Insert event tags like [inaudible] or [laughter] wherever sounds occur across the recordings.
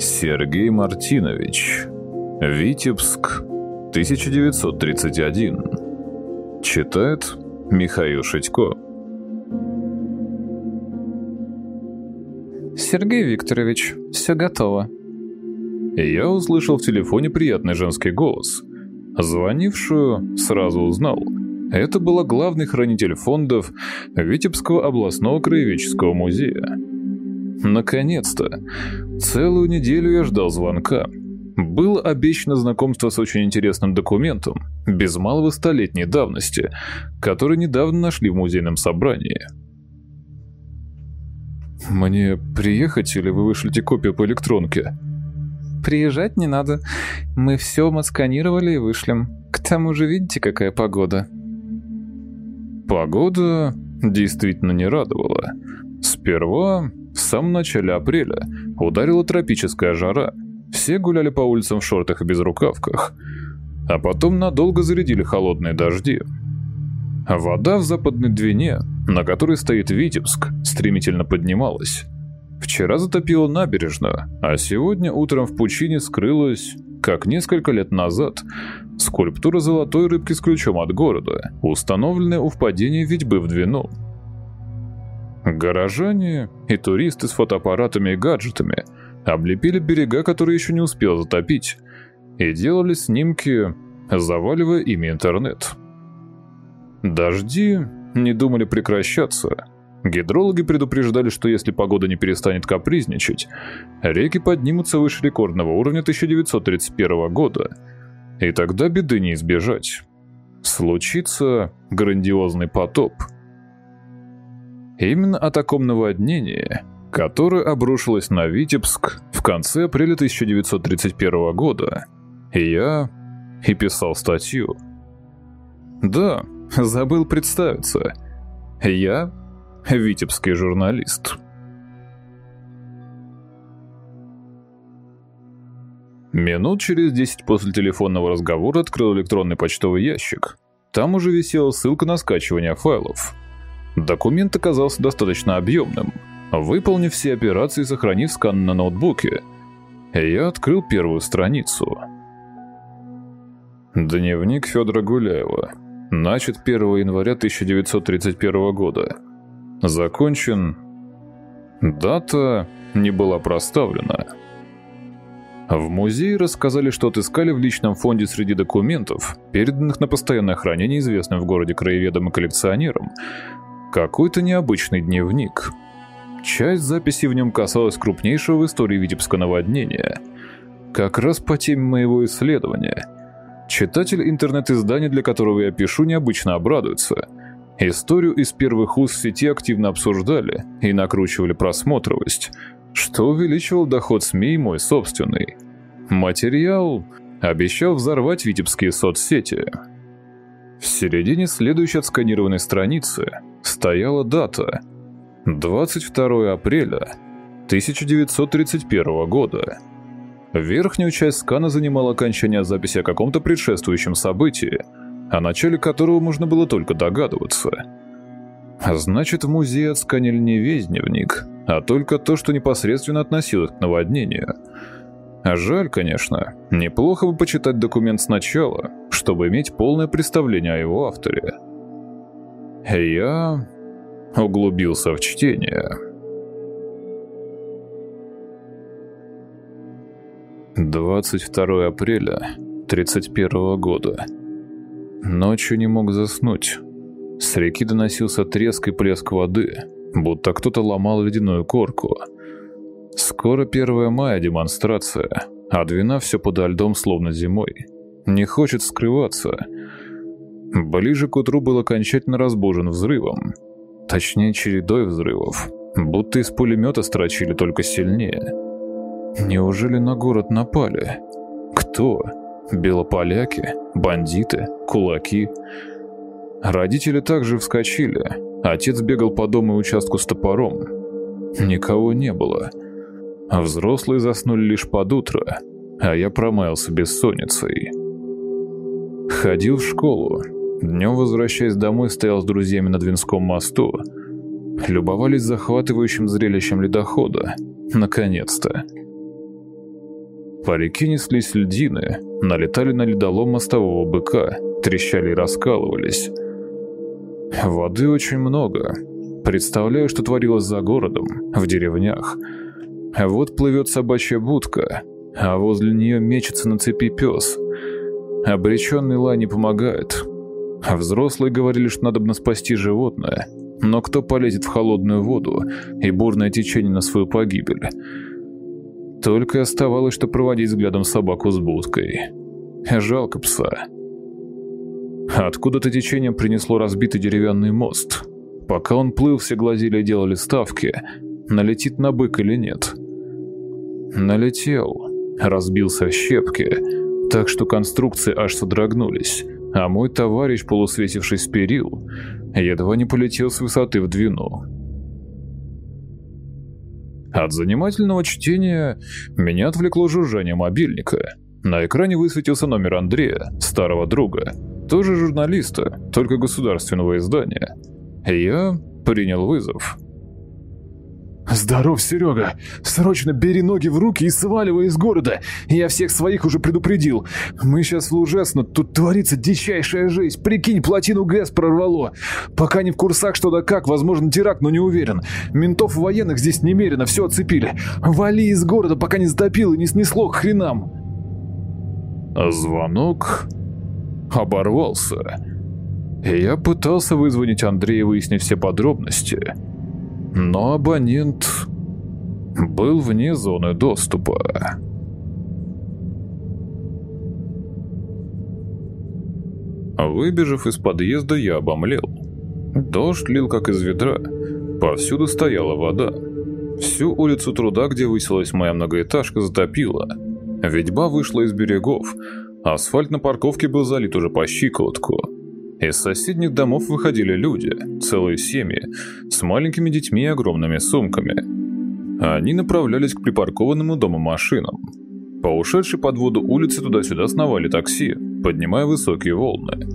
Сергей Мартинович. Витебск. 1931. Читает Михаил Шитько. Сергей Викторович, все готово. Я услышал в телефоне приятный женский голос. Звонившую сразу узнал. Это была главный хранитель фондов Витебского областного краеведческого музея. Наконец-то. Целую неделю я ждал звонка. Было обещано знакомство с очень интересным документом, без малого столетней давности, который недавно нашли в музейном собрании. «Мне приехать или вы вышлете копию по электронке?» «Приезжать не надо. Мы все отсканировали и вышлем. К тому же видите, какая погода?» Погода действительно не радовала. Сперва, в самом начале апреля, ударила тропическая жара. Все гуляли по улицам в шортах и безрукавках. А потом надолго зарядили холодные дожди. Вода в западной Двине, на которой стоит Витебск, стремительно поднималась. Вчера затопило набережную, а сегодня утром в пучине скрылась, как несколько лет назад, скульптура золотой рыбки с ключом от города, установленная у впадения Витьбы в Двину. Горожане и туристы с фотоаппаратами и гаджетами облепили берега, которые еще не успел затопить, и делали снимки, заваливая ими интернет. Дожди не думали прекращаться. Гидрологи предупреждали, что если погода не перестанет капризничать, реки поднимутся выше рекордного уровня 1931 года, и тогда беды не избежать. Случится грандиозный потоп. Именно о таком наводнении, которое обрушилось на Витебск в конце апреля 1931 года, я и писал статью. Да, забыл представиться. Я витебский журналист. Минут через десять после телефонного разговора открыл электронный почтовый ящик. Там уже висела ссылка на скачивание файлов. Документ оказался достаточно объемным. Выполнив все операции сохранив скан на ноутбуке, я открыл первую страницу. Дневник Федора Гуляева. Начат 1 января 1931 года. Закончен. Дата не была проставлена. В музее рассказали, что отыскали в личном фонде среди документов, переданных на постоянное хранение известным в городе краеведам и коллекционерам, какой-то необычный дневник. Часть записей в нем касалась крупнейшего в истории Витебска наводнения. Как раз по теме моего исследования. Читатель интернет-издания, для которого я пишу, необычно обрадуется – Историю из первых уст сети активно обсуждали и накручивали просмотровость, что увеличивал доход СМИ и мой собственный. Материал обещал взорвать витебские соцсети. В середине следующей отсканированной страницы стояла дата – 22 апреля 1931 года. Верхнюю часть скана занимала окончание записи о каком-то предшествующем событии – о начале которого можно было только догадываться. Значит, в музее отсканили не весь дневник, а только то, что непосредственно относилось к наводнению. Жаль, конечно, неплохо бы почитать документ сначала, чтобы иметь полное представление о его авторе. Я углубился в чтение. Двадцать второе апреля тридцать первого года. Ночью не мог заснуть. С реки доносился треск и плеск воды, будто кто-то ломал ледяную корку. Скоро 1 мая демонстрация, а Двина все подо льдом словно зимой. Не хочет скрываться. Ближе к утру был окончательно разбужен взрывом. Точнее, чередой взрывов. Будто из пулемета строчили только сильнее. Неужели на город напали? Кто? Белополяки? Бандиты? Кулаки? Родители также вскочили. Отец бегал по дому и участку с топором. Никого не было. Взрослые заснули лишь под утро, а я промаялся бессонницей. Ходил в школу. Днем, возвращаясь домой, стоял с друзьями на Двинском мосту. Любовались захватывающим зрелищем ледохода. Наконец-то. По реке неслись льдины, налетали на ледолом мостового быка, трещали и раскалывались. Воды очень много. Представляю, что творилось за городом, в деревнях. Вот плывет собачья будка, а возле нее мечется на цепи пес. Обреченный лай не помогает. Взрослые говорили, что надо бы спасти животное, но кто полезет в холодную воду и бурное течение на свою погибель? Только оставалось, что проводить взглядом собаку с будкой. Жалко пса. Откуда-то течением принесло разбитый деревянный мост. Пока он плыл, все глазели и делали ставки, налетит на бык или нет. Налетел, разбился в щепки, так что конструкции аж содрогнулись, а мой товарищ, полусветившись с перил, едва не полетел с высоты в двину. От занимательного чтения меня отвлекло жужжание мобильника. На экране высветился номер Андрея, старого друга, тоже журналиста, только государственного издания. Я принял вызов. «Здоров, Серега! Срочно бери ноги в руки и сваливай из города! Я всех своих уже предупредил. Мы сейчас в Лужесно, тут творится дичайшая жизнь. Прикинь, плотину ГЭС прорвало. Пока не в курсах что да как, возможно теракт, но не уверен. Ментов военных здесь немерено, все оцепили. Вали из города, пока не затопило и не снесло к хренам!» Звонок оборвался. Я пытался вызвонить Андрея выяснить все подробности – но абонент был вне зоны доступа. Выбежав из подъезда, я обомлел. Дождь лил как из ведра. Повсюду стояла вода. Всю улицу труда, где высилась моя многоэтажка, затопила. Ведьба вышла из берегов. Асфальт на парковке был залит уже по щиколотку. Из соседних домов выходили люди, целые семьи, с маленькими детьми и огромными сумками. Они направлялись к припаркованному дому машинам. По ушедшей под воду улице туда-сюда сновали такси, поднимая высокие волны.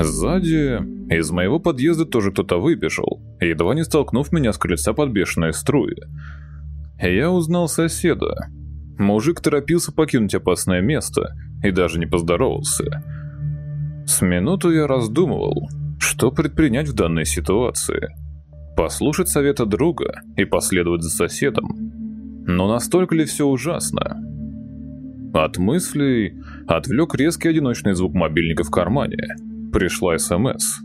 Сзади из моего подъезда тоже кто-то выбежал, едва не столкнув меня с крыльца под бешеные струи. Я узнал соседа. Мужик торопился покинуть опасное место и даже не поздоровался. С минуту я раздумывал, что предпринять в данной ситуации. Послушать совета друга и последовать за соседом. Но настолько ли все ужасно? От мыслей отвлек резкий одиночный звук мобильника в кармане. Пришла СМС.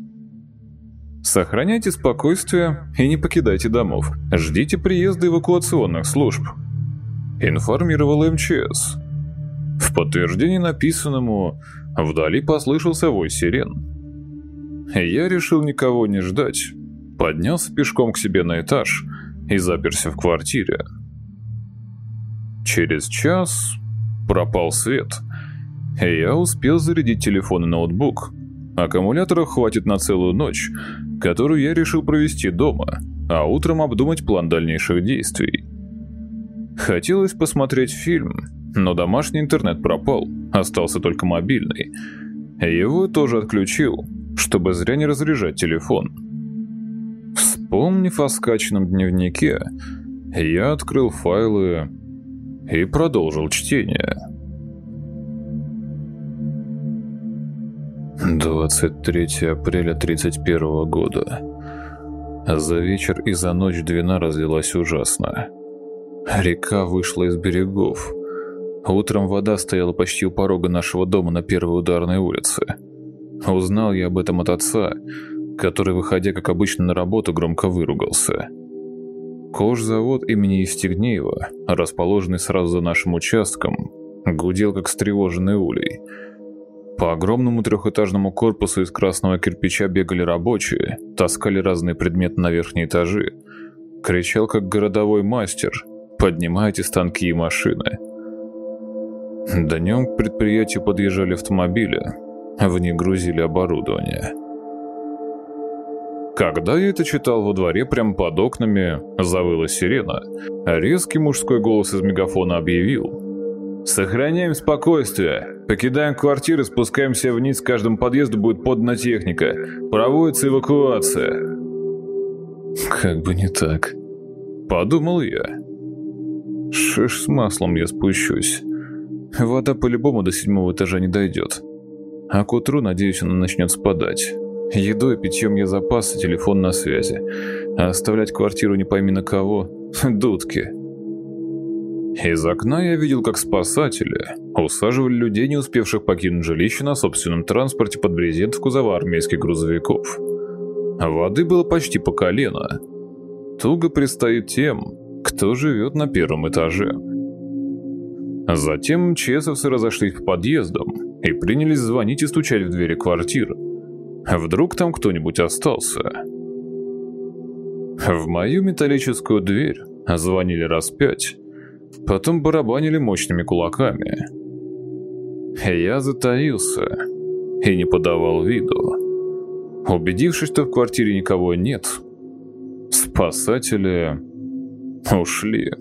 Сохраняйте спокойствие и не покидайте домов. Ждите приезда эвакуационных служб. Информировала МЧС. В подтверждение написанному Вдали послышался вой сирен. Я решил никого не ждать, поднялся пешком к себе на этаж и заперся в квартире. Через час пропал свет. Я успел зарядить телефон и ноутбук. Аккумулятора хватит на целую ночь, которую я решил провести дома, а утром обдумать план дальнейших действий. Хотелось посмотреть фильм, но домашний интернет пропал, остался только мобильный. Его тоже отключил, чтобы зря не разряжать телефон. Вспомнив о скачанном дневнике, я открыл файлы и продолжил чтение. 23 апреля 31 года. За вечер и за ночь Двина разлилась ужасно. Река вышла из берегов. Утром вода стояла почти у порога нашего дома на первой ударной улице. Узнал я об этом от отца, который, выходя как обычно на работу, громко выругался. Кожзавод имени Евстигнеева, расположенный сразу за нашим участком, гудел как встревоженный улей. По огромному трехэтажному корпусу из красного кирпича бегали рабочие, таскали разные предметы на верхние этажи. Кричал как городовой мастер «Поднимайте станки и машины!» Днем к предприятию подъезжали автомобили, в них грузили оборудование. Когда я это читал во дворе, прямо под окнами, завыла сирена, резкий мужской голос из мегафона объявил «Сохраняем спокойствие, покидаем квартиры, спускаемся вниз, каждому подъезду будет подана техника, проводится эвакуация». Как бы не так. Подумал я. Шиш с маслом я спущусь. Вода по-любому до седьмого этажа не дойдет. А к утру, надеюсь, она начнет спадать. Едой, питьем я запас и телефон на связи. А оставлять квартиру не пойми на кого – [laughs] дудки. Из окна я видел, как спасатели усаживали людей, не успевших покинуть жилище на собственном транспорте под брезент в кузова армейских грузовиков. Воды было почти по колено. Туго предстоит тем, кто живет на первом этаже. Затем МЧСовцы разошлись по подъездам и принялись звонить и стучать в двери квартир. Вдруг там кто-нибудь остался. В мою металлическую дверь звонили раз пять, потом барабанили мощными кулаками. Я затаился и не подавал виду. Убедившись, что в квартире никого нет, спасатели ушли.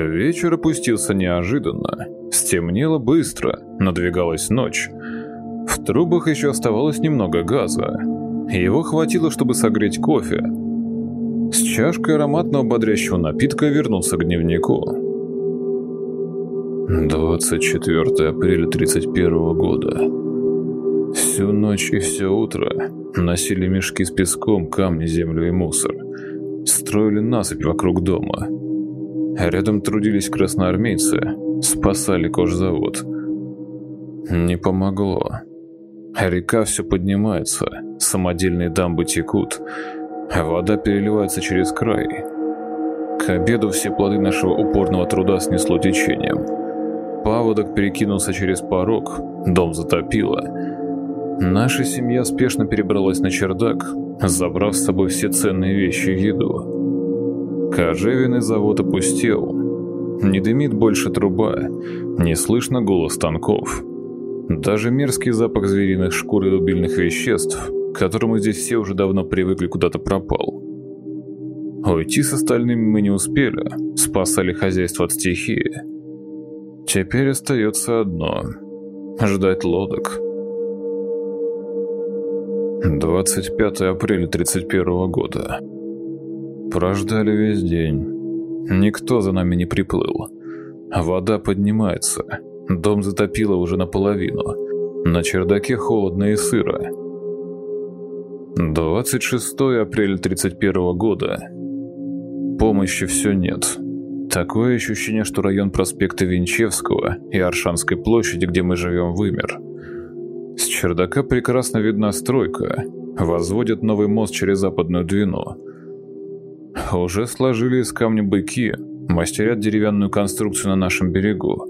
Вечер опустился неожиданно. Стемнело быстро, надвигалась ночь. В трубах еще оставалось немного газа. Его хватило, чтобы согреть кофе. С чашкой ароматного бодрящего напитка вернулся к дневнику. 24 апреля 31 года. Всю ночь и все утро носили мешки с песком, камни, землю и мусор. Строили насыпь вокруг дома. Рядом трудились красноармейцы, спасали кожзавод. Не помогло. Река все поднимается, самодельные дамбы текут, а вода переливается через край. К обеду все плоды нашего упорного труда снесло течением. Паводок перекинулся через порог, дом затопило. Наша семья спешно перебралась на чердак, забрав с собой все ценные вещи и еду. Кожевенный завод опустел. Не дымит больше труба, не слышно голос станков. Даже мерзкий запах звериных шкур и дубильных веществ, к которому здесь все уже давно привыкли, куда-то пропал. Уйти с остальными мы не успели, спасали хозяйство от стихии. Теперь остается одно – ждать лодок. 25 апреля 31 года. Прождали весь день. Никто за нами не приплыл. Вода поднимается. Дом затопило уже наполовину. На чердаке холодно и сыро. 26 апреля 31 года. Помощи все нет. Такое ощущение, что район проспекта Винчевского и Аршанской площади, где мы живем, вымер. С чердака прекрасно видна стройка. Возводят новый мост через западную Двину. Уже сложили из камня быки, мастерят деревянную конструкцию на нашем берегу.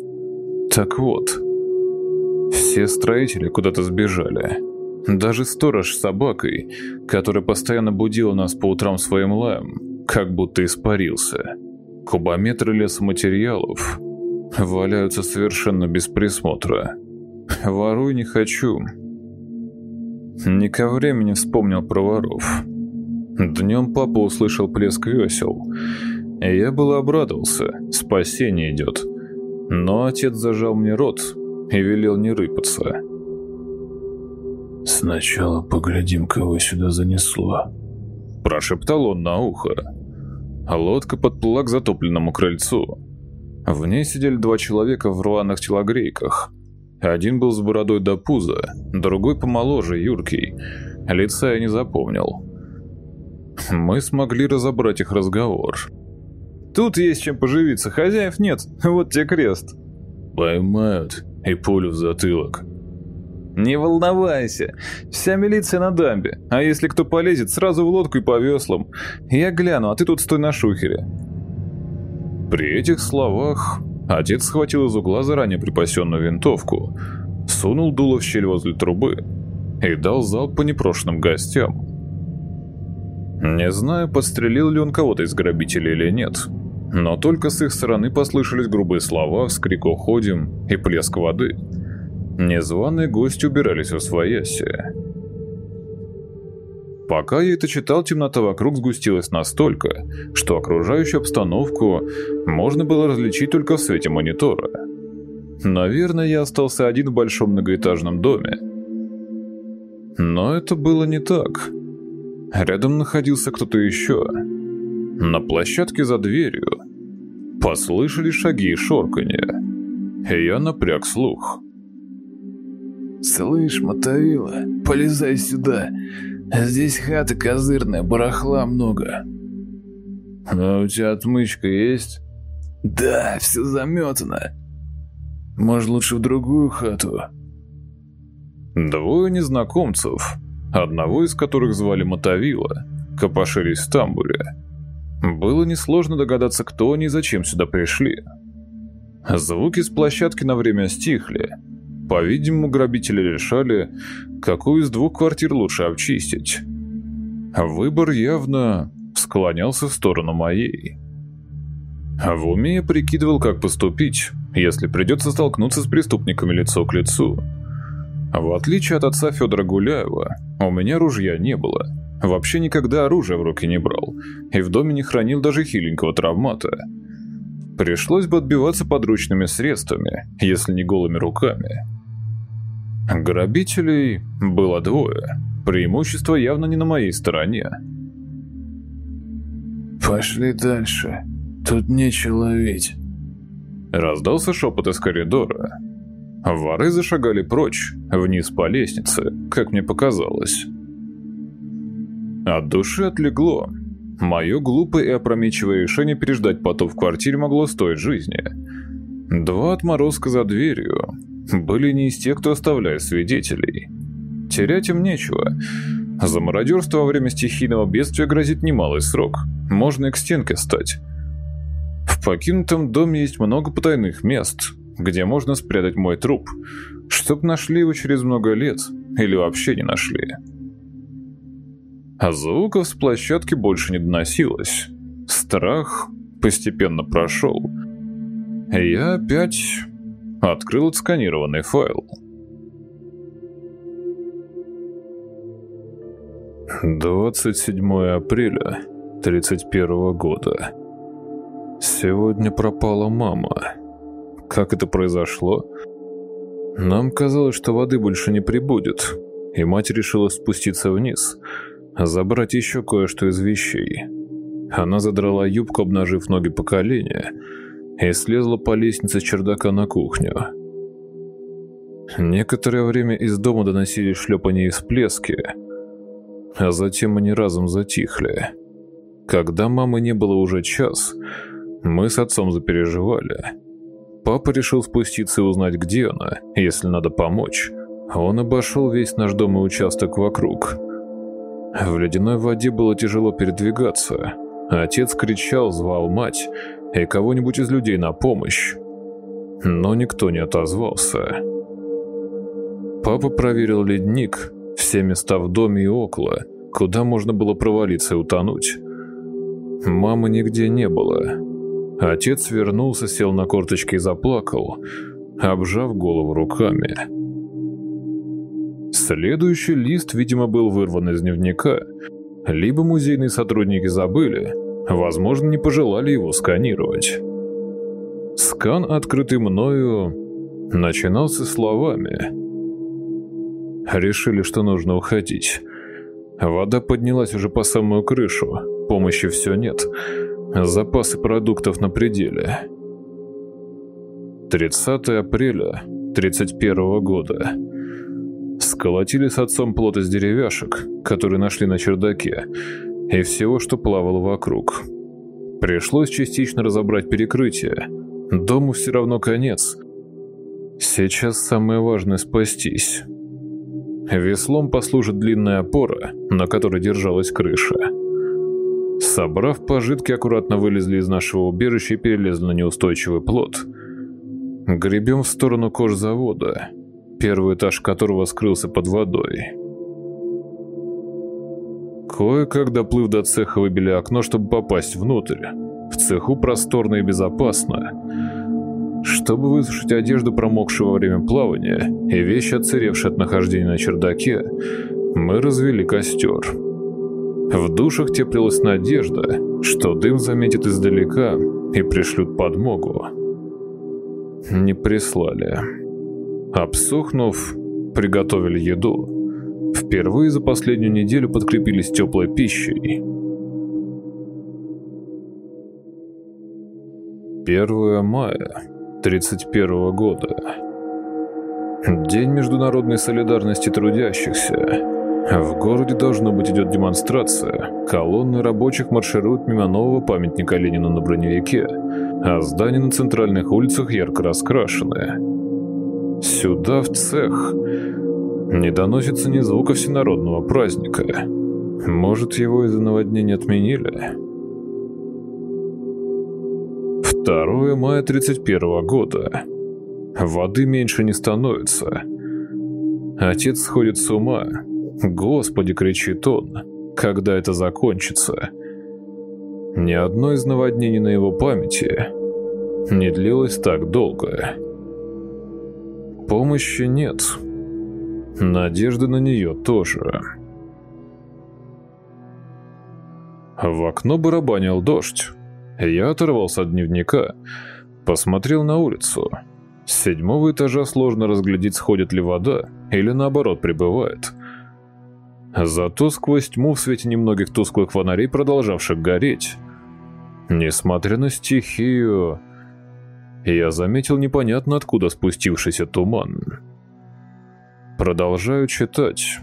Так вот, все строители куда-то сбежали. Даже сторож с собакой, которая постоянно будила нас по утрам своим лаем, как будто испарился. Кубометры лесоматериалов валяются совершенно без присмотра. Воруй не хочу. Не ко времени вспомнил про воров. Днем папа услышал плеск весел. Я был обрадовался, спасение идет. Но отец зажал мне рот и велел не рыпаться. «Сначала поглядим, кого сюда занесло», – прошептал он на ухо. Лодка подплыла к затопленному крыльцу. В ней сидели два человека в рваных телогрейках. Один был с бородой до пуза, другой помоложе, юркий. Лица я не запомнил. [laughs] Мы смогли разобрать их разговор. «Тут есть чем поживиться, хозяев нет, вот тебе крест». «Поймают и пулю в затылок». «Не волновайся, вся милиция на дамбе, а если кто полезет, сразу в лодку и по веслам. Я гляну, а ты тут стой на шухере». При этих словах отец схватил из угла заранее припасенную винтовку, сунул дуло в щель возле трубы и дал залп по непрошенным гостям. Не знаю, подстрелил ли он кого-то из грабителей или нет, но только с их стороны послышались грубые слова, вскрик «Уходим» и плеск воды. Незваные гости убирались в своясе. Пока я это читал, темнота вокруг сгустилась настолько, что окружающую обстановку можно было различить только в свете монитора. Наверное, я остался один в большом многоэтажном доме. Но это было не так. Рядом находился кто-то еще. На площадке за дверью Послышали шаги и шорканье. Я напряг слух. «Слышь, Мотовила, полезай сюда. Здесь хата козырная, барахла много». «А у тебя отмычка есть?» «Да, все заметано. Может, лучше в другую хату?» Двое незнакомцев, одного из которых звали Мотовила, копошились в тамбуре. Было несложно догадаться, кто они и зачем сюда пришли. Звуки с площадки на время стихли. По-видимому, грабители решали, какую из двух квартир лучше обчистить. Выбор явно склонялся в сторону моей. В уме я прикидывал, как поступить, если придется столкнуться с преступниками лицо к лицу. В отличие от отца Федора Гуляева, у меня ружья не было. Вообще никогда оружие в руки не брал, и в доме не хранил даже хиленького травмата. Пришлось бы отбиваться подручными средствами, если не голыми руками. Грабителей было двое, преимущество явно не на моей стороне. «Пошли дальше, тут нечего ловить», — раздался шепот из коридора. Воры зашагали прочь, вниз по лестнице, как мне показалось. От души отлегло. Мое глупое и опрометчивое решение переждать потоп в квартире могло стоить жизни. Два отморозка за дверью были не из тех, кто оставляет свидетелей. Терять им нечего. За мародерство во время стихийного бедствия грозит немалый срок. Можно и к стенке стать. В покинутом доме есть много потайных мест, где можно спрятать мой труп, чтоб нашли его через много лет или вообще не нашли. А звуков с площадки больше не доносилось. Страх постепенно прошел. Я опять открыл отсканированный файл. Двадцать седьмое апреля тридцать первого года. Сегодня пропала мама. Как это произошло? Нам казалось, что воды больше не прибудет, и мать решила спуститься вниз – забрать еще кое-что из вещей. Она задрала юбку, обнажив ноги по колени, и слезла по лестнице чердака на кухню. Некоторое время из дома доносились шлепания и всплески, а затем они разом затихли. Когда мамы не было уже час, мы с отцом запереживали. Папа решил спуститься и узнать, где она, если надо помочь. Он обошел весь наш дом и участок вокруг – в ледяной воде было тяжело передвигаться. Отец кричал, звал мать и кого-нибудь из людей на помощь. Но никто не отозвался. Папа проверил ледник, все места в доме и около, куда можно было провалиться и утонуть. Мамы нигде не было. Отец вернулся, сел на корточки и заплакал, обжав голову руками. Следующий лист, видимо, был вырван из дневника. Либо музейные сотрудники забыли, возможно, не пожелали его сканировать. Скан, открытый мною, начинался словами. Решили, что нужно уходить. Вода поднялась уже по самую крышу, помощи все нет. Запасы продуктов на пределе. 30 апреля 31 года. Сколотили с отцом плот из деревяшек, которые нашли на чердаке, и всего, что плавало вокруг. Пришлось частично разобрать перекрытие. Дому все равно конец. Сейчас самое важное — спастись. Веслом послужит длинная опора, на которой держалась крыша. Собрав пожитки, аккуратно вылезли из нашего убежища и перелезли на неустойчивый плот. Гребем в сторону кожзавода — первый этаж которого скрылся под водой. Кое-как доплыв до цеха выбили окно, чтобы попасть внутрь. В цеху просторно и безопасно. Чтобы высушить одежду, промокшую во время плавания, и вещи, отсыревшие от нахождения на чердаке, мы развели костер. В душах теплилась надежда, что дым заметит издалека и пришлют подмогу. Не прислали. Обсохнув, приготовили еду. Впервые за последнюю неделю подкрепились теплой пищей. 1 мая 31 года. День международной солидарности трудящихся. В городе должно быть идет демонстрация. Колонны рабочих маршируют мимо нового памятника Ленину на броневике, а здания на центральных улицах ярко раскрашены. Сюда, в цех, не доносится ни звука всенародного праздника. Может, его из-за наводнения отменили? 2 мая 31 года. Воды меньше не становится. Отец сходит с ума. «Господи!» — кричит он. «Когда это закончится?» Ни одно из наводнений на его памяти не длилось так долго. Помощи нет. Надежды на нее тоже. В окно барабанил дождь. Я оторвался от дневника, посмотрел на улицу. С седьмого этажа сложно разглядеть, сходит ли вода, или наоборот прибывает. Зато сквозь тьму в свете немногих тусклых фонарей, продолжавших гореть, несмотря на стихию, я заметил непонятно откуда спустившийся туман. Продолжаю читать.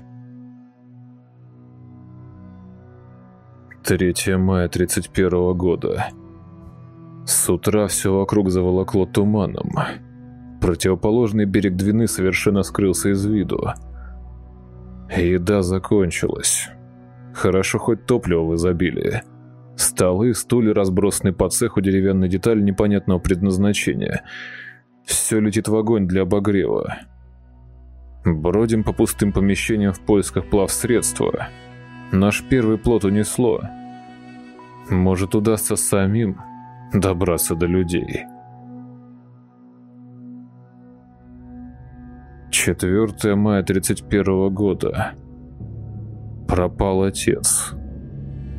3 мая 31 года. С утра все вокруг заволокло туманом. Противоположный берег Двины совершенно скрылся из виду. Еда закончилась. Хорошо хоть топливо в изобилии. Столы, стулья разбросаны по цеху деревянной детали непонятного предназначения. Все летит в огонь для обогрева. Бродим по пустым помещениям в поисках плавсредства. Наш первый плод унесло. Может, удастся самим добраться до людей. 4 мая 31 года. Пропал отец.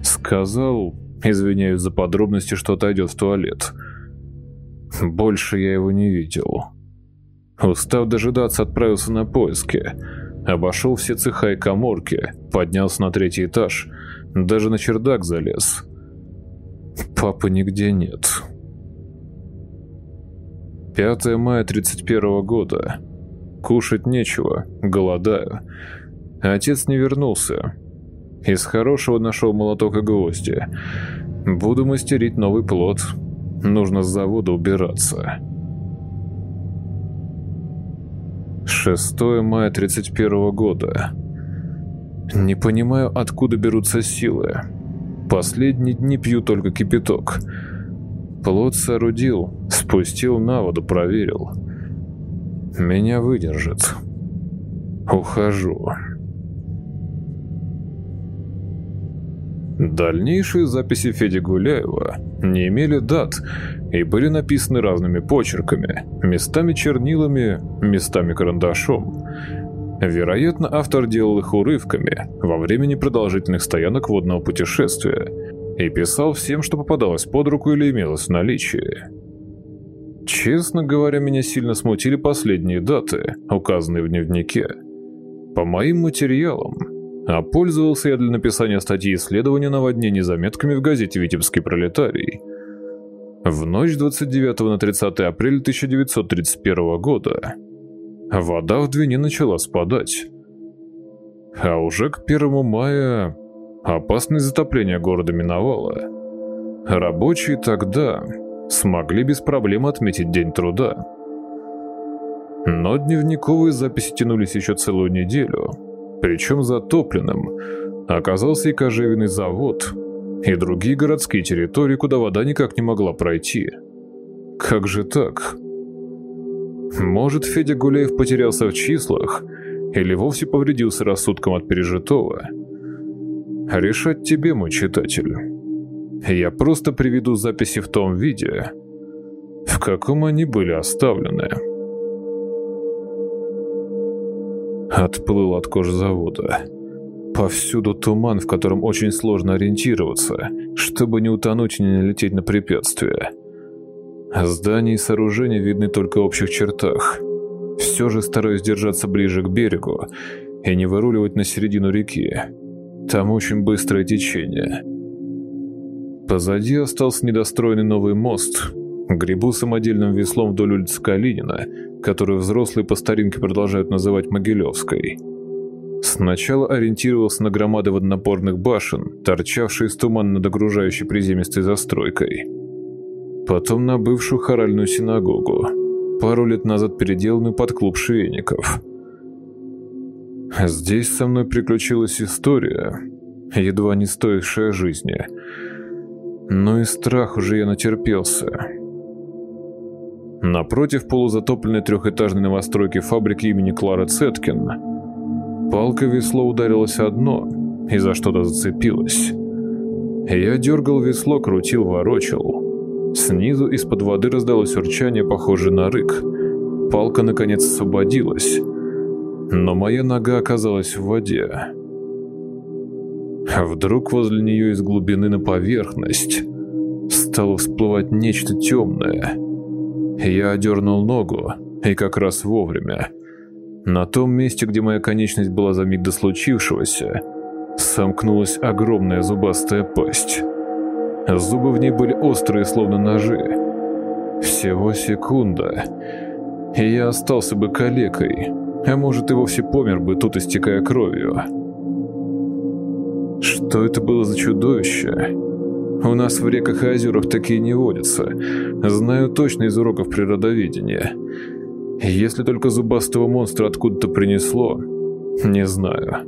Сказал, извиняюсь за подробности, что отойдет в туалет. Больше я его не видел. Устав дожидаться, отправился на поиски. Обошел все цеха и коморки, поднялся на третий этаж, даже на чердак залез. Папы нигде нет. 5 мая 31 года. Кушать нечего, голодаю. Отец не вернулся. Из хорошего нашел молоток и гвозди. Буду мастерить новый плод. Нужно с завода убираться. 6 мая 31 года. Не понимаю, откуда берутся силы. Последние дни пью только кипяток. Плод соорудил, спустил на воду, проверил. Меня выдержит. Ухожу. Дальнейшие записи Феди Гуляева не имели дат и были написаны разными почерками, местами чернилами, местами карандашом. Вероятно, автор делал их урывками во время непродолжительных стоянок водного путешествия и писал всем, что попадалось под руку или имелось в наличии. Честно говоря, меня сильно смутили последние даты, указанные в дневнике. По моим материалам, а пользовался я для написания статьи исследования наводнений заметками в газете «Витебский пролетарий». В ночь 29 на 30 апреля 1931 года вода в Двине начала спадать. А уже к 1 мая опасность затопления города миновала. Рабочие тогда смогли без проблем отметить День труда. Но дневниковые записи тянулись еще целую неделю, причем затопленным оказался и кожевенный завод, и другие городские территории, куда вода никак не могла пройти. Как же так? Может, Федя Гуляев потерялся в числах или вовсе повредился рассудком от пережитого? Решать тебе, мой читатель. Я просто приведу записи в том виде, в каком они были оставлены. Отплыл от кожзавода. Повсюду туман, в котором очень сложно ориентироваться, чтобы не утонуть и не налететь на препятствия. Здания и сооружения видны только в общих чертах. Все же стараюсь держаться ближе к берегу и не выруливать на середину реки. Там очень быстрое течение. Позади остался недостроенный новый мост, Гребу самодельным веслом вдоль улицы Калинина, которую взрослые по старинке продолжают называть Могилевской. Сначала ориентировался на громады водонапорных башен, торчавшие из тумана над огружающей приземистой застройкой. Потом на бывшую хоральную синагогу, пару лет назад переделанную под клуб швейников. Здесь со мной приключилась история, едва не стоившая жизни. Но и страх уже я натерпелся. Напротив полузатопленной трехэтажной новостройки фабрики имени Клара Цеткин палка весло ударилось одно и за что-то зацепилось. Я дергал весло, крутил, ворочал. Снизу из-под воды раздалось урчание, похожее на рык. Палка наконец освободилась, но моя нога оказалась в воде. Вдруг возле нее из глубины на поверхность стало всплывать нечто темное — я одернул ногу, и как раз вовремя. На том месте, где моя конечность была за миг до случившегося, сомкнулась огромная зубастая пасть. Зубы в ней были острые, словно ножи. Всего секунда, и я остался бы калекой, а может и вовсе помер бы тут, истекая кровью. Что это было за чудовище? У нас в реках и озерах такие не водятся. Знаю точно из уроков природоведения. Если только зубастого монстра откуда-то принесло, не знаю.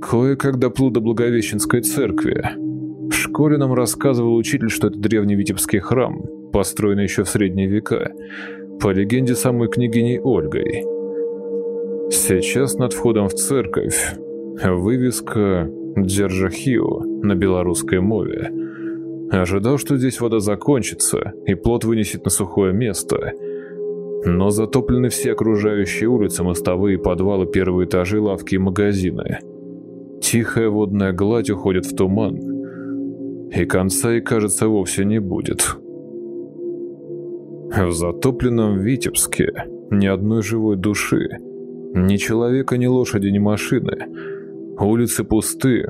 Кое-как доплыл до Благовещенской церкви. В школе нам рассказывал учитель, что это древний Витебский храм, построенный еще в средние века, по легенде самой княгиней Ольгой. Сейчас над входом в церковь вывеска Дзержахио на белорусской мове. Ожидал, что здесь вода закончится и плот вынесет на сухое место. Но затоплены все окружающие улицы, мостовые, подвалы, первые этажи, лавки и магазины. Тихая водная гладь уходит в туман, и конца и, кажется, вовсе не будет. В затопленном Витебске ни одной живой души, ни человека, ни лошади, ни машины — Улицы пусты,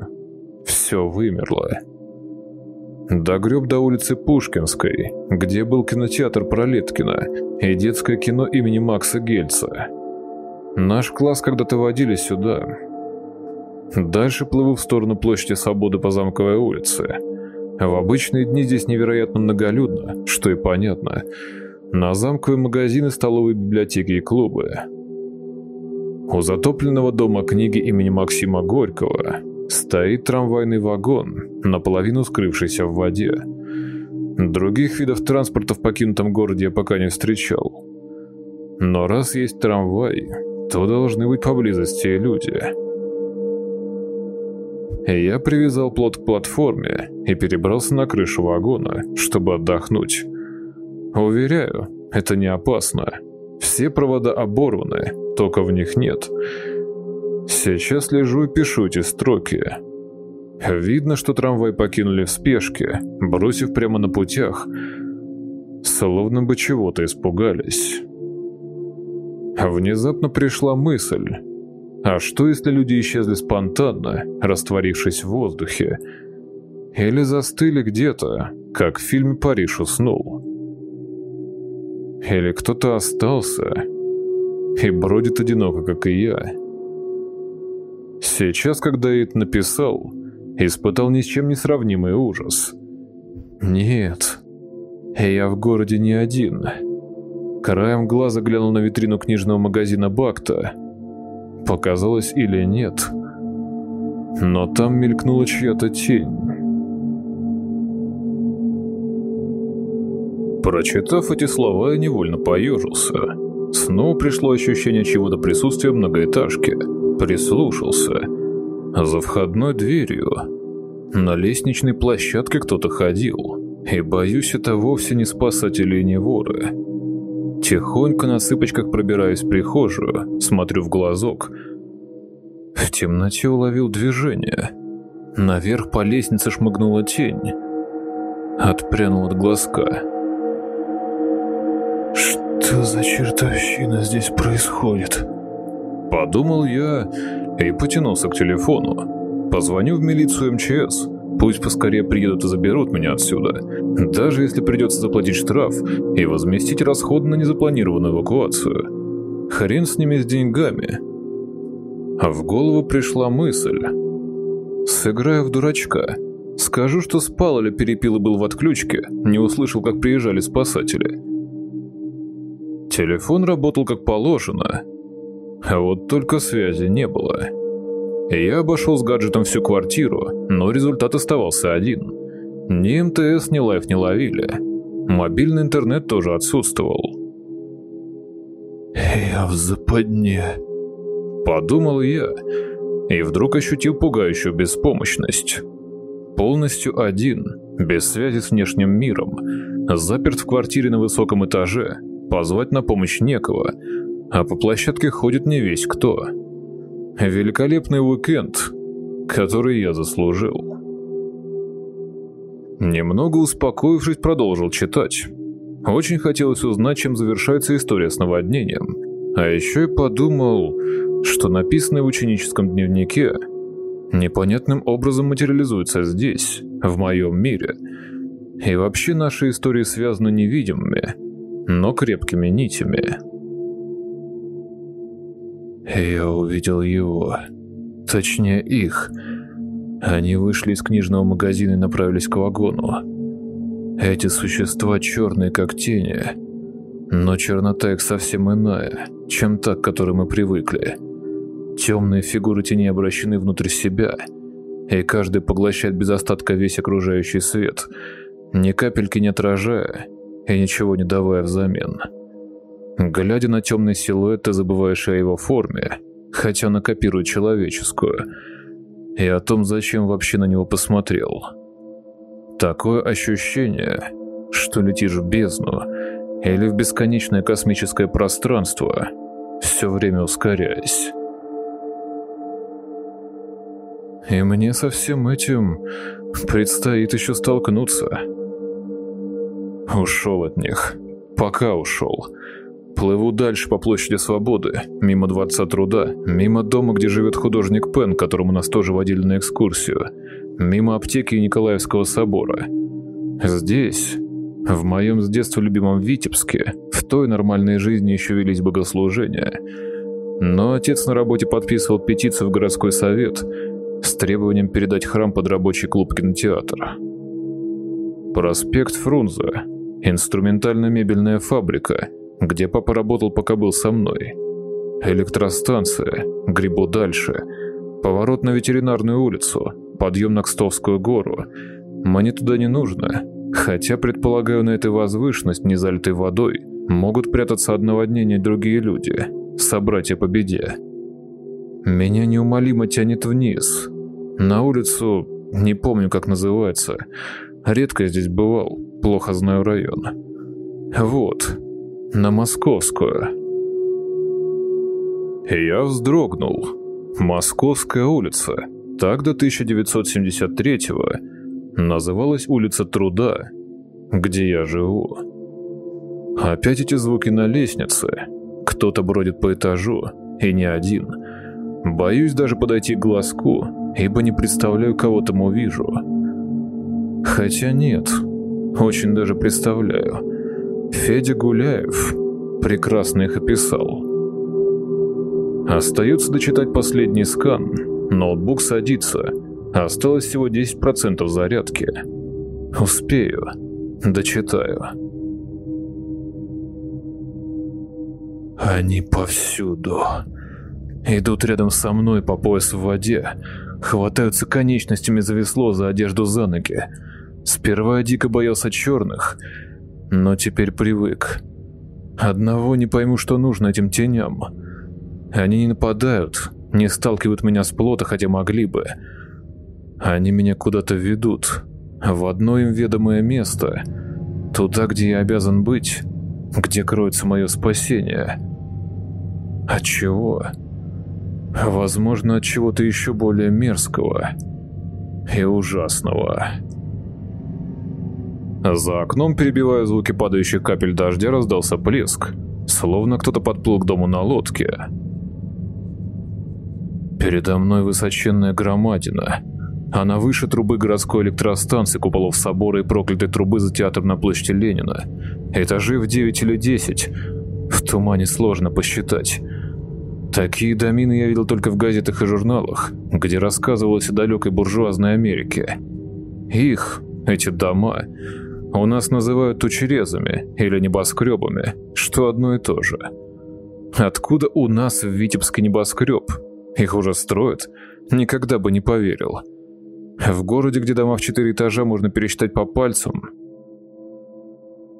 все вымерло. Догреб до улицы Пушкинской, где был кинотеатр Пролеткина и детское кино имени Макса Гельца. Наш класс когда-то водили сюда. Дальше плыву в сторону площади Свободы по Замковой улице. В обычные дни здесь невероятно многолюдно, что и понятно. На замковые магазины, столовые библиотеки и клубы – у затопленного дома книги имени Максима Горького стоит трамвайный вагон, наполовину скрывшийся в воде. Других видов транспорта в покинутом городе я пока не встречал. Но раз есть трамвай, то должны быть поблизости люди. Я привязал плот к платформе и перебрался на крышу вагона, чтобы отдохнуть. Уверяю, это не опасно. Все провода оборваны, тока в них нет. Сейчас лежу и пишу эти строки. Видно, что трамвай покинули в спешке, бросив прямо на путях, словно бы чего-то испугались. Внезапно пришла мысль. А что, если люди исчезли спонтанно, растворившись в воздухе? Или застыли где-то, как в фильме «Париж уснул»? Или кто-то остался, и бродит одиноко, как и я. Сейчас, когда это написал, испытал ни с чем не сравнимый ужас. Нет, я в городе не один. Краем глаза глянул на витрину книжного магазина Бакта. Показалось или нет, но там мелькнула чья-то тень. Прочитав эти слова, я невольно поежился. Снова пришло ощущение чего-то присутствия в многоэтажке. Прислушался. За входной дверью на лестничной площадке кто-то ходил. И боюсь, это вовсе не спасатели и не воры. Тихонько на цыпочках пробираюсь в прихожую, смотрю в глазок. В темноте уловил движение. Наверх по лестнице шмыгнула тень. Отпрянул от глазка. Что за чертовщина здесь происходит? Подумал я и потянулся к телефону. Позвоню в милицию МЧС. Пусть поскорее приедут и заберут меня отсюда, даже если придется заплатить штраф и возместить расходы на незапланированную эвакуацию. Хрен с ними с деньгами. А в голову пришла мысль. Сыграю в дурачка. Скажу, что спал или перепил и был в отключке, не услышал, как приезжали спасатели. Телефон работал как положено, а вот только связи не было. Я обошел с гаджетом всю квартиру, но результат оставался один. Ни МТС, ни лайф не ловили. Мобильный интернет тоже отсутствовал. «Я в западне», — подумал я, и вдруг ощутил пугающую беспомощность. Полностью один, без связи с внешним миром, заперт в квартире на высоком этаже, позвать на помощь некого, а по площадке ходит не весь кто. Великолепный уикенд, который я заслужил. Немного успокоившись, продолжил читать. Очень хотелось узнать, чем завершается история с наводнением. А еще и подумал, что написанное в ученическом дневнике непонятным образом материализуется здесь, в моем мире. И вообще наши истории связаны невидимыми, но крепкими нитями. Я увидел его. Точнее, их. Они вышли из книжного магазина и направились к вагону. Эти существа черные, как тени. Но чернота их совсем иная, чем та, к которой мы привыкли. Темные фигуры тени обращены внутрь себя, и каждый поглощает без остатка весь окружающий свет, ни капельки не отражая и ничего не давая взамен. Глядя на темный силуэт, ты забываешь о его форме, хотя она копирует человеческую, и о том, зачем вообще на него посмотрел. Такое ощущение, что летишь в бездну или в бесконечное космическое пространство, все время ускоряясь. И мне со всем этим предстоит еще столкнуться. Ушел от них. Пока ушел. Плыву дальше по площади Свободы, мимо Дворца Труда, мимо дома, где живет художник Пен, которому нас тоже водили на экскурсию, мимо аптеки и Николаевского собора. Здесь, в моем с детства любимом Витебске, в той нормальной жизни еще велись богослужения. Но отец на работе подписывал петицию в городской совет с требованием передать храм под рабочий клуб-кинотеатр. Проспект Фрунзе, инструментально-мебельная фабрика – где папа работал, пока был со мной. Электростанция, грибу дальше, поворот на ветеринарную улицу, подъем на Кстовскую гору. Мне туда не нужно, хотя, предполагаю, на этой возвышенность, не залитой водой, могут прятаться от наводнения другие люди, собратья по беде. Меня неумолимо тянет вниз. На улицу, не помню, как называется. Редко я здесь бывал, плохо знаю район. Вот, на Московскую. Я вздрогнул. Московская улица. Так до 1973-го называлась улица Труда, где я живу. Опять эти звуки на лестнице. Кто-то бродит по этажу, и не один. Боюсь даже подойти к глазку, ибо не представляю, кого там увижу. Хотя нет, очень даже представляю. Федя Гуляев прекрасно их описал. Остается дочитать последний скан. Ноутбук садится. Осталось всего 10% зарядки. Успею. Дочитаю. Они повсюду. Идут рядом со мной по пояс в воде. Хватаются конечностями за весло, за одежду за ноги. Сперва я дико боялся черных, но теперь привык. Одного не пойму, что нужно этим теням. Они не нападают, не сталкивают меня с плота, хотя могли бы. Они меня куда-то ведут, в одно им ведомое место, туда, где я обязан быть, где кроется мое спасение. От чего? Возможно, от чего-то еще более мерзкого и ужасного. За окном, перебивая звуки падающих капель дождя, раздался плеск, словно кто-то подплыл к дому на лодке. Передо мной высоченная громадина, Она выше трубы городской электростанции, куполов собора и проклятой трубы за театром на площади Ленина. Этажи в 9 или 10. В тумане сложно посчитать. Такие домины я видел только в газетах и журналах, где рассказывалось о далекой буржуазной Америке. Их, эти дома, у нас называют тучерезами или небоскребами, что одно и то же. Откуда у нас в Витебске небоскреб? Их уже строят? Никогда бы не поверил. В городе, где дома в четыре этажа можно пересчитать по пальцам.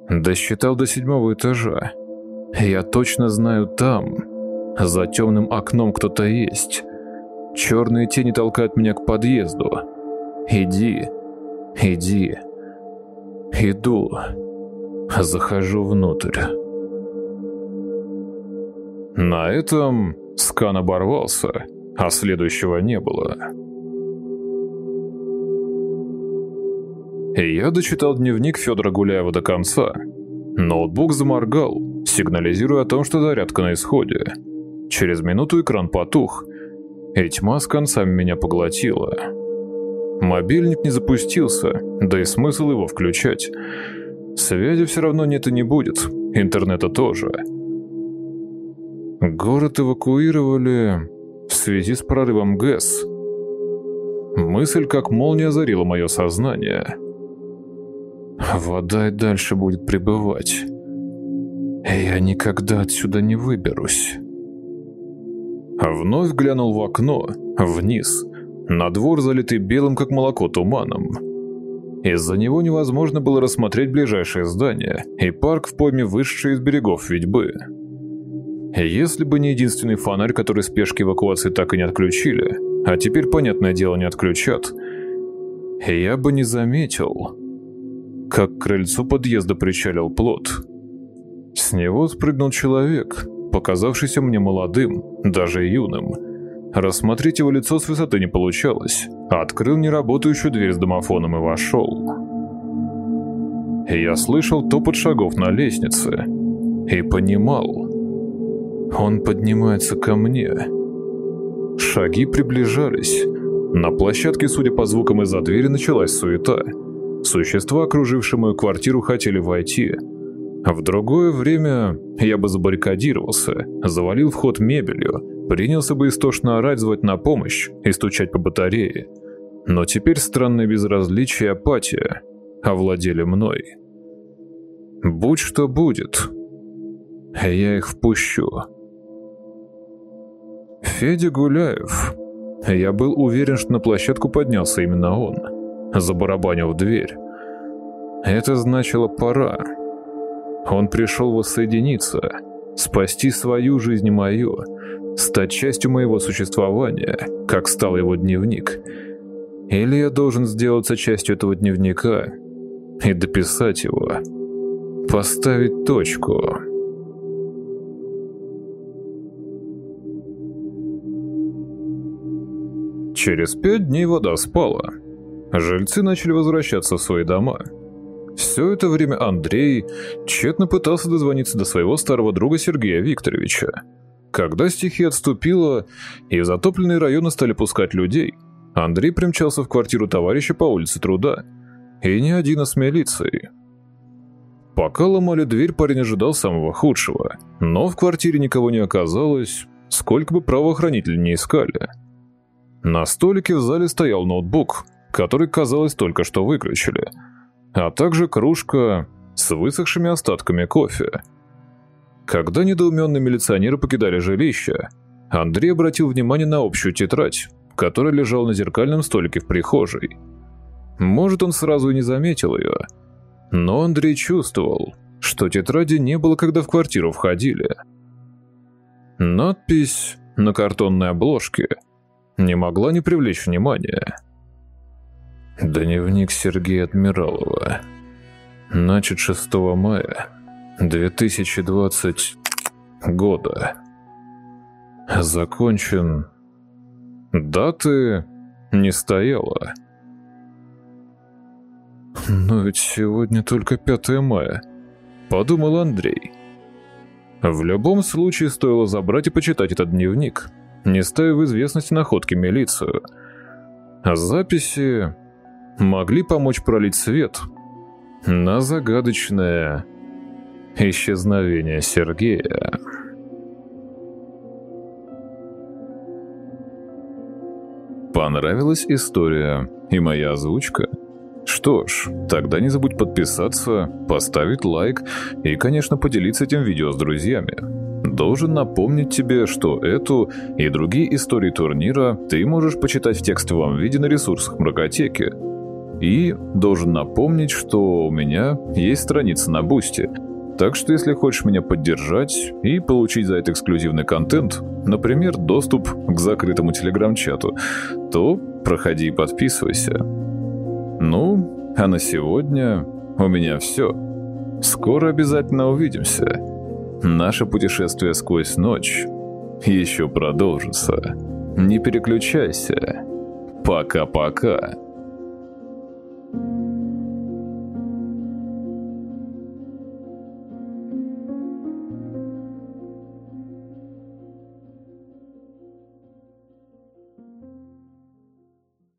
Досчитал до седьмого этажа. Я точно знаю, там, за темным окном кто-то есть. Черные тени толкают меня к подъезду. Иди, иди. Иду. Захожу внутрь. На этом скан оборвался, а следующего не было. Я дочитал дневник Федора Гуляева до конца. Ноутбук заморгал, сигнализируя о том, что зарядка на исходе. Через минуту экран потух, и тьма с концами меня поглотила. Мобильник не запустился, да и смысл его включать. Связи все равно нет и не будет, интернета тоже. Город эвакуировали в связи с прорывом ГЭС. Мысль как молния озарила мое сознание – Вода и дальше будет пребывать. Я никогда отсюда не выберусь. Вновь глянул в окно, вниз, на двор, залитый белым, как молоко, туманом. Из-за него невозможно было рассмотреть ближайшее здание и парк в пойме вышедший из берегов Ведьбы. Если бы не единственный фонарь, который спешки эвакуации так и не отключили, а теперь, понятное дело, не отключат, я бы не заметил, как к крыльцу подъезда причалил плот. С него спрыгнул человек, показавшийся мне молодым, даже юным. Рассмотреть его лицо с высоты не получалось. Открыл неработающую дверь с домофоном и вошел. Я слышал топот шагов на лестнице и понимал, он поднимается ко мне. Шаги приближались. На площадке, судя по звукам из-за двери, началась суета – Существа, окружившие мою квартиру, хотели войти. В другое время я бы забаррикадировался, завалил вход мебелью, принялся бы истошно орать, звать на помощь и стучать по батарее. Но теперь странное безразличие и апатия овладели мной. Будь что будет, я их впущу. Федя Гуляев. Я был уверен, что на площадку поднялся именно он забарабанил в дверь. Это значило «пора». Он пришел воссоединиться, спасти свою жизнь и мою, стать частью моего существования, как стал его дневник. Или я должен сделаться частью этого дневника и дописать его, поставить точку. Через пять дней вода спала. Жильцы начали возвращаться в свои дома. Все это время Андрей тщетно пытался дозвониться до своего старого друга Сергея Викторовича. Когда стихия отступила и затопленные районы стали пускать людей, Андрей примчался в квартиру товарища по улице Труда. И не один, а с милицией. Пока ломали дверь, парень ожидал самого худшего. Но в квартире никого не оказалось, сколько бы правоохранители не искали. На столике в зале стоял ноутбук, который, казалось, только что выключили, а также кружка с высохшими остатками кофе. Когда недоуменные милиционеры покидали жилище, Андрей обратил внимание на общую тетрадь, которая лежала на зеркальном столике в прихожей. Может, он сразу и не заметил ее, но Андрей чувствовал, что тетради не было, когда в квартиру входили. Надпись на картонной обложке не могла не привлечь внимания. Дневник Сергея Адмиралова. Начат 6 мая 2020 года. Закончен. Даты не стояло. Но ведь сегодня только 5 мая, подумал Андрей. В любом случае стоило забрать и почитать этот дневник, не ставя в известность находки милицию – Записи могли помочь пролить свет на загадочное исчезновение Сергея. Понравилась история и моя озвучка? Что ж, тогда не забудь подписаться, поставить лайк и, конечно, поделиться этим видео с друзьями. Должен напомнить тебе, что эту и другие истории турнира ты можешь почитать в текстовом виде на ресурсах Мракотеки. И должен напомнить, что у меня есть страница на Бусти. Так что если хочешь меня поддержать и получить за это эксклюзивный контент, например, доступ к закрытому телеграм-чату, то проходи и подписывайся. Ну, а на сегодня у меня все. Скоро обязательно увидимся. Наше путешествие сквозь ночь еще продолжится. Не переключайся. Пока-пока.